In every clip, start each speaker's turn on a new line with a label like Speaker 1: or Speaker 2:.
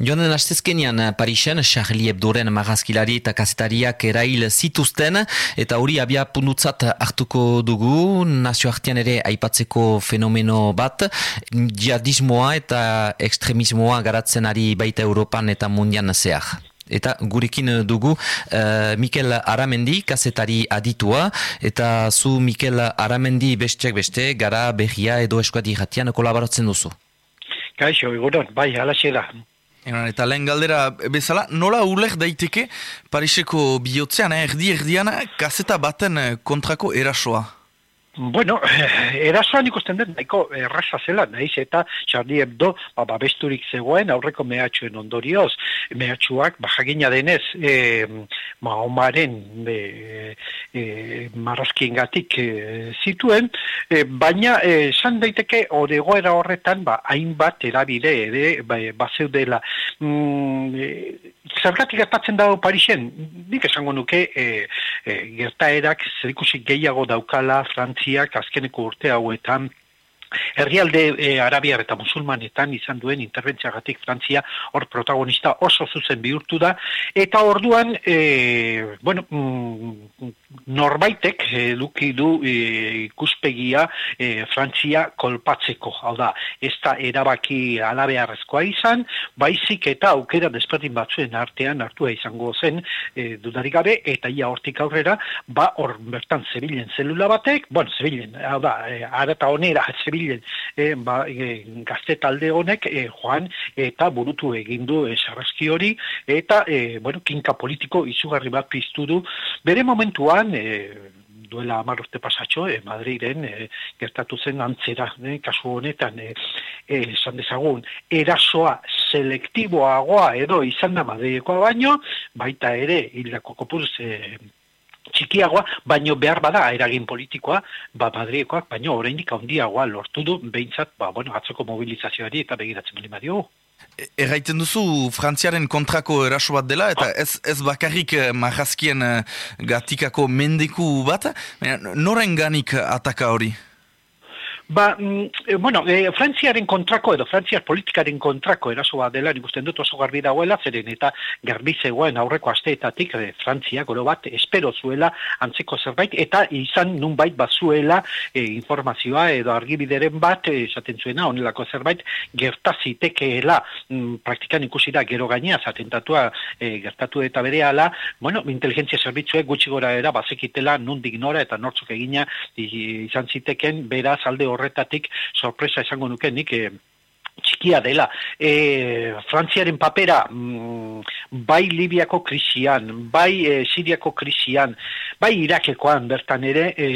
Speaker 1: Joan den astezkenian Parisen, Charlie Hebdoren magazkilari eta kazetariak erail zituzten, eta hori abia pundutzat hartuko dugu, nazioartean ere aipatzeko fenomeno bat, jihadismoa eta ekstremismoa garatzen ari baita Europan eta mundian zehar. Eta gurekin dugu uh, Mikel Aramendi, kazetari aditua, eta zu Mikel Aramendi besteak beste, gara behia edo eskuati jatian kolaboratzen duzu.
Speaker 2: Kaixo, egunon, bai, alaxe da.
Speaker 3: Eta lehen galdera bezala, nola ulek daiteke Pariseko bihotzean, eh, erdi erdian, kaseta baten kontrako erasoa?
Speaker 2: Bueno, eh, erasoan ikusten den, nahiko erraza zela, nahiz eta Charlie Hebdo ba, babesturik zegoen aurreko mehatxuen ondorioz. Mehatxuak, bajagina denez, e, mahomaren e, e, marrazkien gatik e, zituen, e, baina esan daiteke oregoera horretan, ba, hainbat erabide ere, ba, bazeudela. Mm, e, zergatik gertatzen dago Parisen, nik esango nuke e, e, gertaerak zerikusi gehiago daukala Frantziak azkeneko urte hauetan Herrialde e, Arabiar eta Musulmanetan izan duen interventziagatik Frantzia hor protagonista oso zuzen bihurtu da. Eta orduan e, bueno, mm, norbaitek eduki du e, ikuspegia e, Frantzia kolpatzeko. Hau da, ez da erabaki alabearrezkoa izan baizik eta aukera despertin batzuen artean hartua izango zen e, dudarik gabe eta ia hortik aurrera ba hor bertan zebilen zelula batek bueno, zebilen, hau da, e, arata onera zebilen dabilen e, ba, e, gazte talde honek e, joan eta burutu egin du e, hori eta e, bueno, kinka politiko izugarri bat piztu du. Bere momentuan e, duela amar urte pasatxo, e, Madriren e, gertatu zen antzera, e, kasu honetan, e, e, esan dezagun, erasoa selektiboagoa edo izan da Madrilekoa baino, baita ere, hildako kopuz, e, txikiagoa, baino behar bada eragin politikoa, ba Madrilekoak, baino oraindik handiagoa lortu du behintzat, ba bueno, atzoko mobilizazioari eta begiratzen bali madio.
Speaker 3: E, erraiten duzu Frantziaren kontrako eraso bat dela, eta ez, ez bakarrik eh, marrazkien eh, gatikako mendeku bat, noren ganik ataka hori?
Speaker 2: Ba, mm, eh, bueno, e, Frantziaren kontrako edo Frantziar politikaren kontrako erasoa dela nik usten dut oso garbi dagoela, zeren eta garbi zegoen aurreko asteetatik e, Frantzia goro bat espero zuela antzeko zerbait eta izan nunbait bazuela e, informazioa edo argibideren bat esaten zuena onelako zerbait gertazitekeela mm, praktikan ikusi da gero gainea zatentatua e, gertatu eta bere ala, bueno, inteligentzia zerbitzuek gutxi gora era bazekitela nundik nora eta nortzuk egina izan ziteken beraz alde hor horretatik sorpresa esango nuke nik e, txikia dela. E, Frantziaren papera mm, bai Libiako krisian, bai e, Siriako krisian, bai Irakekoan bertan ere, e,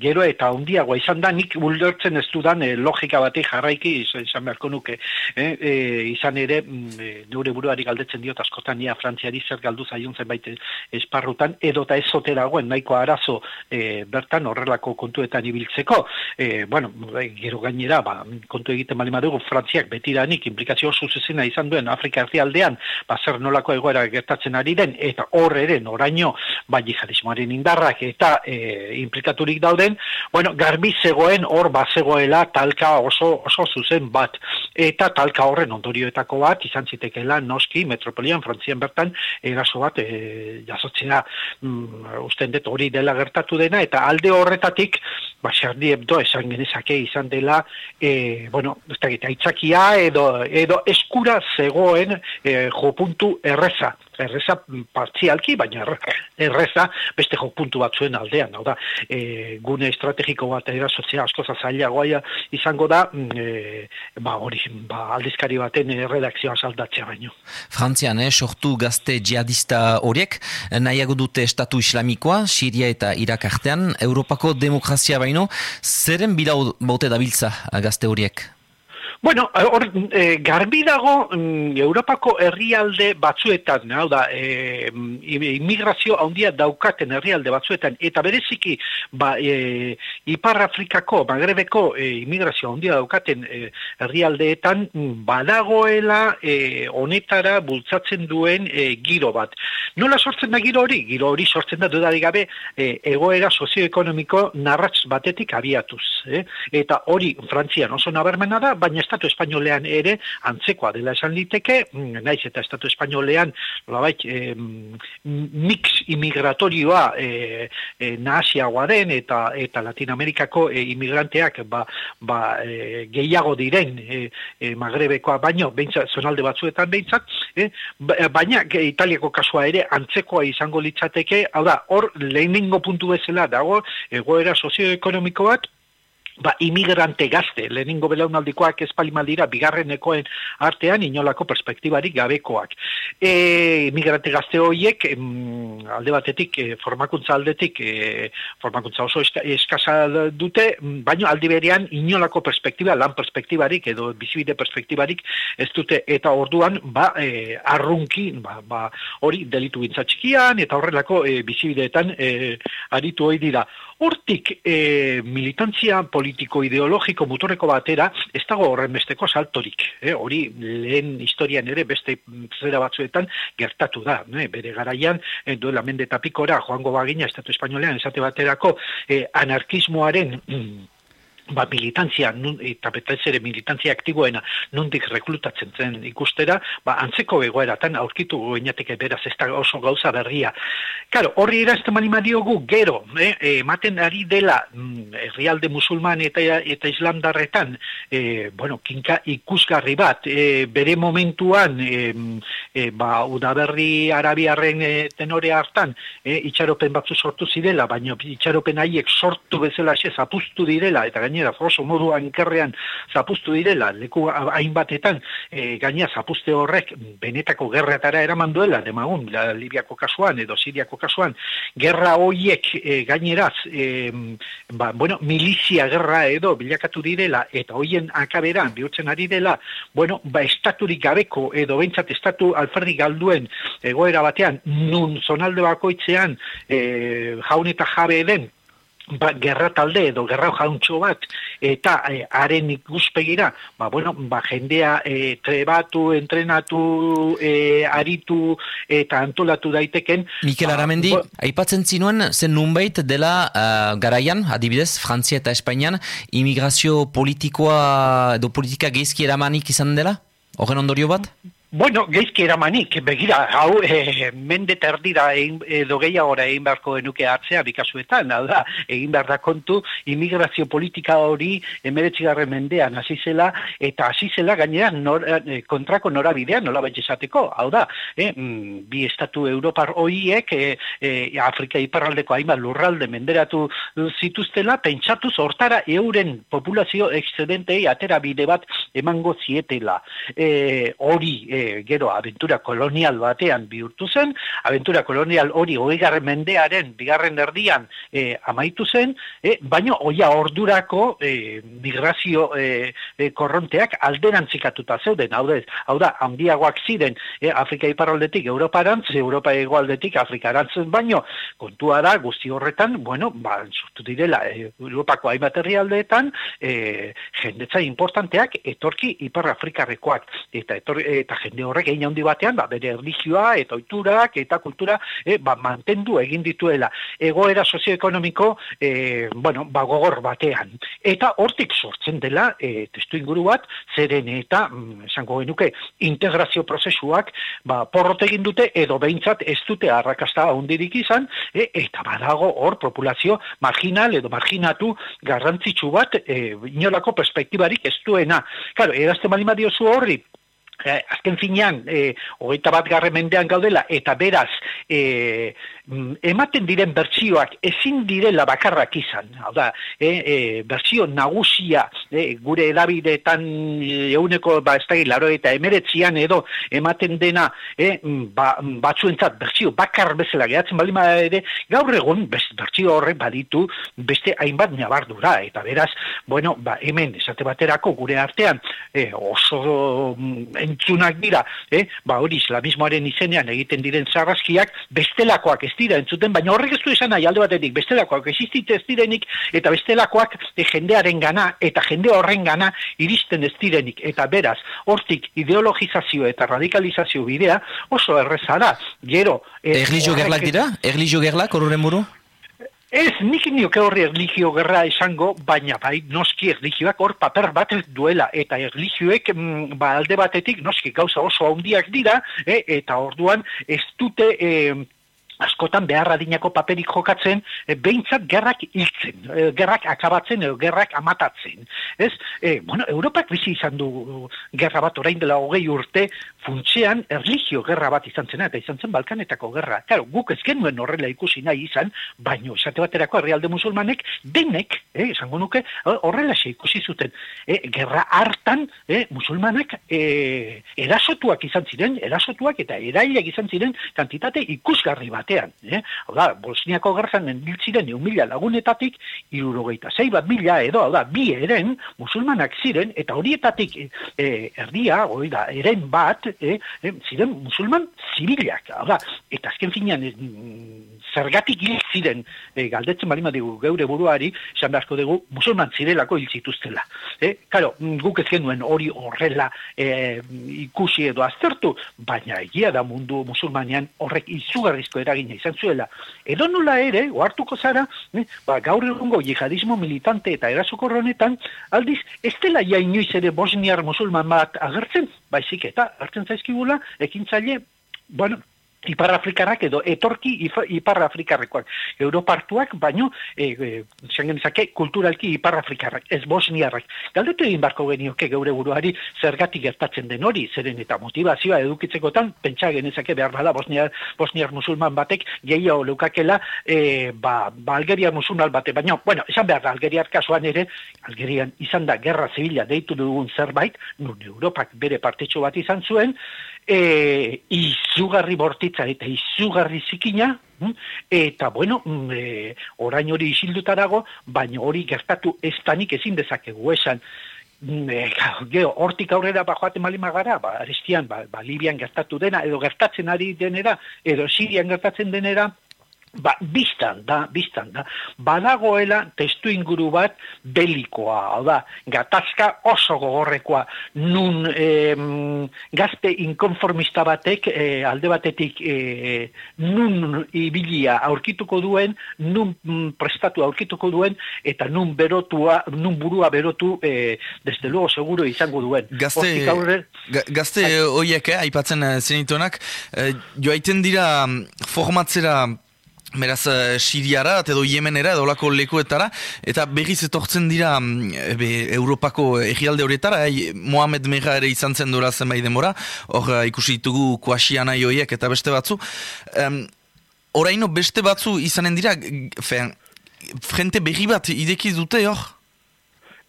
Speaker 2: gero eta ondiagoa izan da, nik ulertzen ez dudan e, logika batik jarraiki izan beharko nuke. E, e, izan ere, mm, e, neure buruari galdetzen diot askotan ia Frantziari zer galdu zaion zenbait esparrutan, edo eta ez zoteragoen nahiko arazo e, bertan horrelako kontuetan ibiltzeko. E, bueno, gero gainera, ba, kontu egiten bali madugu, Frantzia Frantziak betiranik implikazio oso zuzena izan duen Afrika herrialdean, ba zer nolako egoera gertatzen ari den, eta hor ere noraino, ba jihadismoaren indarrak eta e, implikaturik dauden, bueno, garbi zegoen hor bazegoela talka oso, oso zuzen bat, eta talka horren ondorioetako bat, izan zitekela noski metropolian Frantzian bertan, eraso bat e, jasotzea mm, usten dut hori dela gertatu dena, eta alde horretatik, ba, xardi ebdo esan genezake izan dela, e, bueno, ez da, edo, edo eskura zegoen e, jopuntu erreza. Erreza partzialki, baina erreza beste jopuntu batzuen aldean. Hau da, e, gune estrategiko bat erasotzea asko zazailagoa izango da, e, ba, hori, ba, aldizkari baten redakzioa saldatzea baino.
Speaker 1: Frantzian, eh, sortu gazte jihadista horiek, nahiago dute estatu islamikoa, Siria eta Irak artean, Europako demokrazia baino, zeren bila bote dabiltza gazte horiek?
Speaker 2: Bueno, or, e, garbi dago mm, Europako herrialde batzuetan, hau da, e, immigrazio handia daukaten herrialde batzuetan, eta bereziki, ba, e, Ipar Afrikako, Magrebeko e, immigrazio handia daukaten herrialdeetan, badagoela e, honetara bultzatzen duen e, giro bat. Nola sortzen da giro hori? Giro hori sortzen da dudarik gabe e, egoera sozioekonomiko narratz batetik abiatuz. Eh? Eta hori Frantzian oso nabarmena da, baina estatu espainolean ere antzekoa dela esan liteke, mm, naiz eta estatu espainolean labait, e, mix imigratorioa e, e, nahasiagoa den eta eta Latinamerikako e, imigranteak ba, ba, e, gehiago diren e, e, Magrebekoa. Baino, behintzat, zonalde batzuetan behintzat, e, baina Italiako kasua ere antzekoa izango litzateke, hau da, hor lehenengo puntu bezala dago, egoera sozioekonomiko bat, ba, imigrante gazte, lehenengo belaunaldikoak espalimadira, bigarrenekoen artean inolako perspektibarik gabekoak. E, imigrante gazte horiek, alde batetik, e, formakuntza aldetik, e, formakuntza oso eskasa dute, baino aldi berean inolako perspektiba, lan perspektibarik edo bizibide perspektibarik ez dute, eta orduan, ba, e, arrunki, ba, ba, hori delitu bintzatxikian, eta horrelako e, bizibideetan e, aritu hori dira. Hortik e, militantzia politiko ideologiko mutorreko batera ez dago horren besteko saltorik. E, hori lehen historian ere beste zera batzuetan gertatu da. E, bere garaian e, duela mende tapikora joango bagina Estatu Espainolean esate baterako e, anarkismoaren... Mm, ba, militantzia, nun, eta betez ere militantzia aktiboena nundik reklutatzen zen ikustera, ba, antzeko egoeratan aurkitu goinateke beraz ez da oso gauza berria. Karo, horri erazten mani madiogu, gero, eh, ematen ari dela mm, herrialde musulman eta, eta islamdarretan, eh, bueno, kinka ikusgarri bat, eh, bere momentuan, eh, ba, udaberri arabiarren eh, tenore hartan, eh, itxaropen batzu sortu zirela, baina itxaropen haiek sortu bezala xe zapustu direla, eta gaine gainera oso modu ankerrean zapustu direla, leku hainbatetan e, gainera zapuste horrek benetako gerratara eraman duela, demagun, la, Libiako kasuan edo Siriako kasuan, gerra hoiek e, gaineraz, e, ba, bueno, milizia gerra edo bilakatu direla, eta hoien akaberan bihurtzen ari dela, bueno, ba, estaturik gabeko edo bentsat estatu alferri galduen egoera batean, nun zonalde bakoitzean e, jaun eta jabe den, ba, gerra talde edo gerra jauntxo bat eta e, haren ikuspegira ba, bueno, ba, jendea e, trebatu, entrenatu e, aritu eta antolatu daiteken
Speaker 1: Mikel ba, Aramendi, ba, aipatzen zinuen zen nunbait dela uh, garaian, adibidez, Frantzia eta Espainian imigrazio politikoa edo politika geizki eramanik izan dela? Horren ondorio bat?
Speaker 2: Bueno, geizki eramanik, begira, hau, e, mende terdira edo gehiagora egin beharko enuke hartzea bikasuetan, hau da, egin behar da kontu, imigrazio politika hori emeretzigarren mendean hasi zela, eta hasi zela gainera nor, e, kontrako norabidean, nola esateko, hau da, e, bi estatu Europar hoiek, e, e, Afrika iparraldeko hainbat lurralde menderatu zituztela, pentsatu hortara euren populazio excedentei atera bide bat emango zietela. E, hori, gero aventura kolonial batean bihurtu zen, aventura kolonial hori hogeigarren mendearen bigarren erdian e, amaitu zen, e, baina oia ordurako e, migrazio e, e, korronteak alderantzikatuta zeuden, hau da, hau da handiagoak ziren e, Afrika iparraldetik Europarantz, Europa egoaldetik Afrikarantzen baino, kontua da guzti horretan, bueno, ba, sortu direla, e, Europako hainbat herrialdeetan, e, jendetza importanteak etorki Ipar Afrikarrekoak, eta, etor, eta jende horrek egin handi batean, ba, bere erlijioa eta oiturak eta kultura e, ba, mantendu egin dituela. Egoera sozioekonomiko e, bueno, ba, gogor batean. Eta hortik sortzen dela e, testu inguru bat, zeren eta, mm, esango genuke, integrazio prozesuak ba, porrot egin dute edo behintzat ez dute arrakasta hundirik izan, e, eta badago hor populazio marginal edo marginatu garrantzitsu bat e, inolako perspektibarik ez duena. Claro, erazte malimadiozu horri, eh, azken finean, eh, hogeita bat garre mendean gaudela, eta beraz, eh, mm, ematen diren bertsioak ezin direla bakarrak izan. Hau da, eh, eh, bertsio nagusia eh, gure edabideetan euneko ba, ez da laro eta emeretzian edo ematen dena mm, ba, mm, batzuentzat bertsio bakar bezala gehatzen balima ere, gaur egun best, bertsio horrek baditu beste hainbat nabardura. Eta beraz, bueno, ba, hemen esate baterako gure artean eh, oso entzunak dira, eh? ba hori islamismoaren izenean egiten diren zarrazkiak bestelakoak ez dira entzuten, baina horrek ez du esan nahi alde batetik bestelakoak existite ez direnik eta bestelakoak e, jendearen gana eta jende horren gana iristen ez direnik eta beraz, hortik ideologizazio eta radikalizazio bidea oso errezara, gero...
Speaker 1: Eh, Erlijio gerlak dira? Erlijio gerlak, horren buru?
Speaker 2: Ez, nik nioke horri erligio gerra esango, baina bai, noski erligioak hor paper bat duela, eta erligioek mm, ba, alde batetik, noski gauza oso handiak dira, eh, eta orduan ez dute... Eh, askotan beharra dinako paperik jokatzen, e, behintzat gerrak hiltzen, e, gerrak akabatzen, edo gerrak amatatzen. Ez, e, bueno, Europak bizi izan du gerra bat orain dela hogei urte, funtsean erligio gerra bat izan zen, eta izan zen Balkanetako gerra. Claro, guk ez genuen horrela ikusi nahi izan, baino esate baterako herrialde musulmanek, denek, eh, esango nuke, horrela ikusi zuten. Eh, gerra hartan, eh, musulmanak eh, erasotuak izan ziren, erasotuak eta erailak izan ziren kantitate ikusgarri batean. Eh? Oda, Bosniako gerran endiltziren eun mila lagunetatik, irurogeita zei bat mila edo, oda, bi eren musulmanak ziren, eta horietatik eh, erdia, oida, eren bat, e, e, ziren musulman zibilak. Hora, eta azken finean, e, zergatik hil ziren, e, galdetzen bali dugu geure buruari, esan beharko dugu, musulman zirelako hil zituztela. E, karo, guk ez genuen hori horrela e, ikusi edo aztertu, baina egia da mundu musulmanean horrek izugarrizko eragina izan zuela. Edo nola ere, oartuko zara, e, ba, gaur egungo jihadismo militante eta erasoko honetan, aldiz, ez dela ja inoiz ere bosniar musulman bat agertzen, baizik eta, hartzen zaizkigula, ekintzaile, bueno, Ipar Afrikarrak edo etorki Ipar Afrikarrekoak. Europartuak, baino, e, e, kulturalki Ipar Afrikarrak, ez bosniarrak. Galdetu egin barko genioke geure buruari zergatik gertatzen den hori, zeren eta motivazioa edukitzekotan, pentsa genezake behar bada bosniar, bosniar musulman batek, gehiago leukakela, e, ba, ba Algeriar musulman bate, baino, bueno, esan behar da, Algeriar kasuan ere, Algerian izan da gerra zibila deitu dugun zerbait, nun Europak bere partetxo bat izan zuen, e, izugarri bortitza eta izugarri zikina, hm? eta bueno, mm, e, orain hori isilduta dago, baina hori gertatu ez tanik ezin dezakegu esan, mm, e, hortik aurrera ba joaten malima gara, ba, arestian, ba, ba, Libian gertatu dena, edo gertatzen ari denera, edo Sirian gertatzen denera, Ba, biztan da, biztan da. Badagoela testu inguru bat belikoa, hau da, gatazka oso gogorrekoa, nun gazte inkonformista batek e, alde batetik e, nun ibilia aurkituko duen, nun mm, prestatu aurkituko duen, eta nun berotua, nun burua berotu, e, desde luego seguro izango duen.
Speaker 3: Gazte, aurre, gazte oiek, eh, aipatzen zenituenak, eh, joaiten dira mm, formatzera Beraz, uh, Siriara, edo Yemenera, edo lako lekuetara, eta berriz etortzen dira mm, be, Europako egialde horietara, eh, Mohamed Mega ere izan zen dura zenbait demora, hor ikusi ditugu kuasiana joiek eta beste batzu. Um, Oraino beste batzu izanen dira, fe, frente berri bat idekiz dute hor?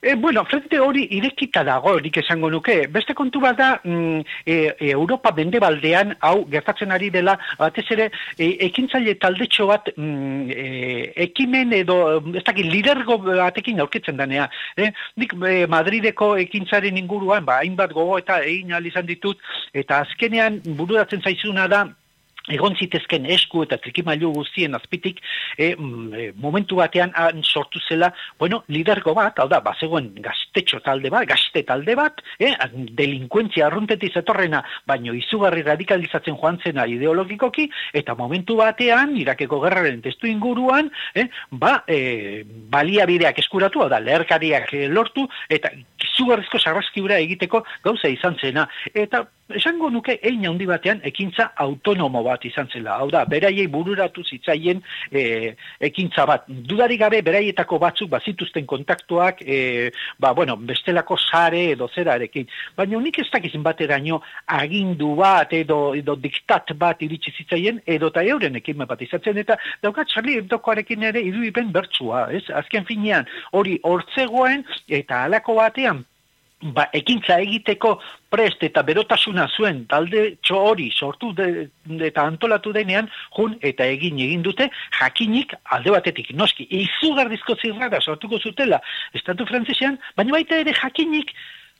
Speaker 2: E, bueno, frente hori irekita dago, erik esango nuke. Beste kontu bat da, mm, e, e, Europa bende baldean, hau, gertatzen ari dela, batez ere, e, ekintzaile taldetxo bat, mm, e, ekimen edo, ez dakit, lidergo batekin aurkitzen danea. E, nik e, Madrideko ekintzaren inguruan, ba, hainbat gogo eta egin izan ditut, eta azkenean bururatzen zaizuna da, egon zitezken esku eta trikimailu guztien azpitik, e, mm, e, momentu batean han sortu zela, bueno, lidergo bat, hau da, bazegoen gaztetxo talde bat, gazte talde bat, e, delinkuentzia arruntetiz etorrena, baino izugarri radikalizatzen joan zena ideologikoki, eta momentu batean, irakeko gerraren testu inguruan, e, ba, e, baliabideak eskuratu, da, leherkariak lortu, eta izugarrizko sarraskiura egiteko gauza izan zena. Eta esango nuke egin handi batean ekintza autonomo bat izan zela. Hau da, beraiei bururatu zitzaien e, ekintza bat. Dudari gabe beraietako batzuk bazituzten kontaktuak e, ba, bueno, bestelako sare edo zerarekin. Baina unik ez dakizin bateraino agindu bat edo, edo diktat bat iritsi zitzaien edo eta euren ekin bat izatzen eta daukat Charlie Hebdokoarekin ere irudipen bertsua. Ez? Azken finean hori hortzegoen eta alako batean ba, ekintza egiteko prest eta berotasuna zuen talde hori sortu de, eta antolatu denean jun eta egin egin dute jakinik alde batetik. Noski izugarrizko zirrara sortuko zutela estatu frantzesean, baina baita ere jakinik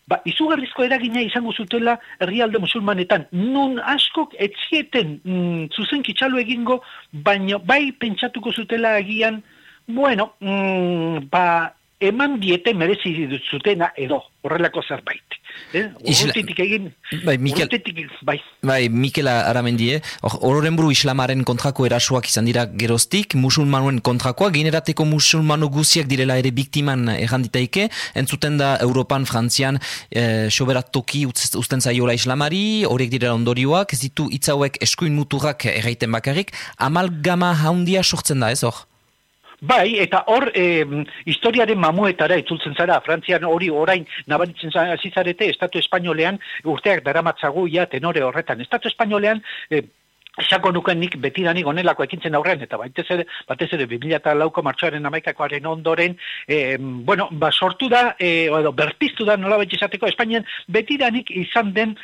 Speaker 2: ba, izugarrizko eragina izango zutela herrialde musulmanetan. Nun askok etzieten mm, zuzen kitxalu egingo baina bai pentsatuko zutela agian bueno, mm, ba, eman diete merezi zutena edo horrelako zerbait. Eh? Urrutitik egin,
Speaker 1: bai, Mikel,
Speaker 2: urrutitik, bai.
Speaker 1: Bai, Mikel Aramendi, eh? Ororen buru islamaren kontrako erasoak izan dira geroztik, musulmanuen kontrakoa, generateko musulmano guziak direla ere biktiman erranditaike, entzuten da Europan, Frantzian, eh, soberat toki usten zaiola islamari, horiek direla ondorioak, ez ditu itzauek eskuin muturrak erraiten bakarrik, amalgama haundia sortzen da, ez hor?
Speaker 2: Bai, eta hor e, historiaren mamuetara itzultzen zara, Frantzian hori orain nabaritzen azizarete, Estatu Espainolean urteak daramatzagu ja tenore horretan. Estatu Espainolean e, Esako nuken nik betidanik onelako ekintzen aurrean, eta batez ere, batez ere, 2000 lauko martxoaren amaikakoaren ondoren, e, bueno, ba, sortu da, e, edo, berpiztu da nola betxizateko, Espainian betidanik izan den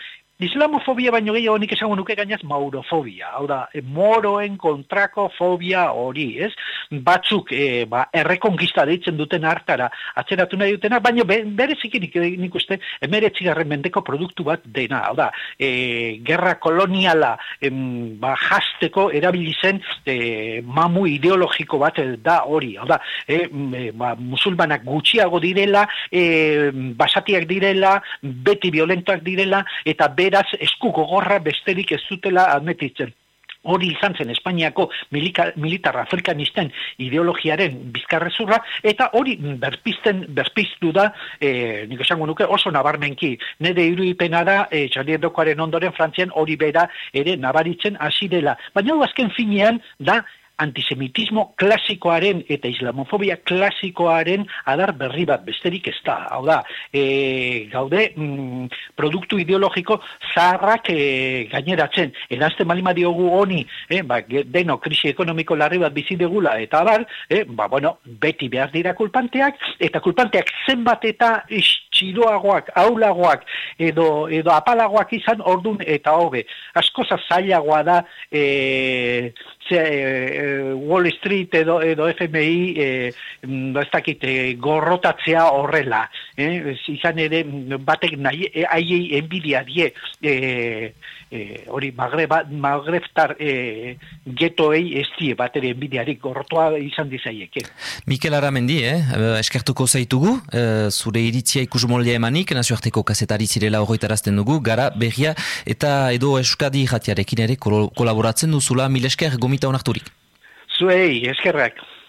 Speaker 2: Islamofobia baino gehiago nik esango nuke gainaz maurofobia. Hau da, e, moroen kontrako fobia hori, ez? Batzuk e, ba, errekonkista deitzen duten hartara atzeratu nahi dutena, baina be, berezik nik, nik uste emeretzigarren mendeko produktu bat dena. Hau da, e, gerra koloniala em, ba, jasteko erabili zen e, mamu ideologiko bat da hori. Hau da, e, e, ba, musulmanak gutxiago direla, e, basatiak direla, beti violentoak direla, eta be beraz esku gogorra besterik ez zutela admetitzen. Hori izan zen Espainiako milika, militar afrikanisten ideologiaren bizkarrezurra, eta hori berpizten, berpiztu da, e, nik esango nuke, oso nabarmenki. Nede irudipena da, e, Dokoaren ondoren Frantzian hori bera ere nabaritzen hasi dela. Baina azken finean da, antisemitismo klasikoaren eta islamofobia klasikoaren adar berri bat besterik ez da. Hau da, e, gaude mm, produktu ideologiko zaharrak e, gaineratzen. Erazte malima diogu honi, e, ba, deno krisi ekonomiko larri bat bizi degula eta abar, e, ba, bueno, beti behar dira kulpanteak, eta kulpanteak zenbat eta txiroagoak, aulagoak, edo, edo apalagoak izan ordun eta hobe. Askoza zailagoa da, e, ze, e, Wall Street edo, edo FMI e, mm, ez dakit, e, gorrotatzea horrela. Eh? Izan ere, batek nahi, e, aiei enbidia die, e, e, hori magreftar e, getoei ez die, bat ere enbidiarik gorrotua izan dizaieke.
Speaker 1: Mikel Aramendi, eh? eskertuko zaitugu, zure iritzia ikusmoldea emanik, nazioarteko kasetari zirela horretarazten dugu, gara, berria, eta edo eskadi jatiarekin ere kolaboratzen duzula, mil esker gomita honarturik.
Speaker 2: Zuei, eskerrak.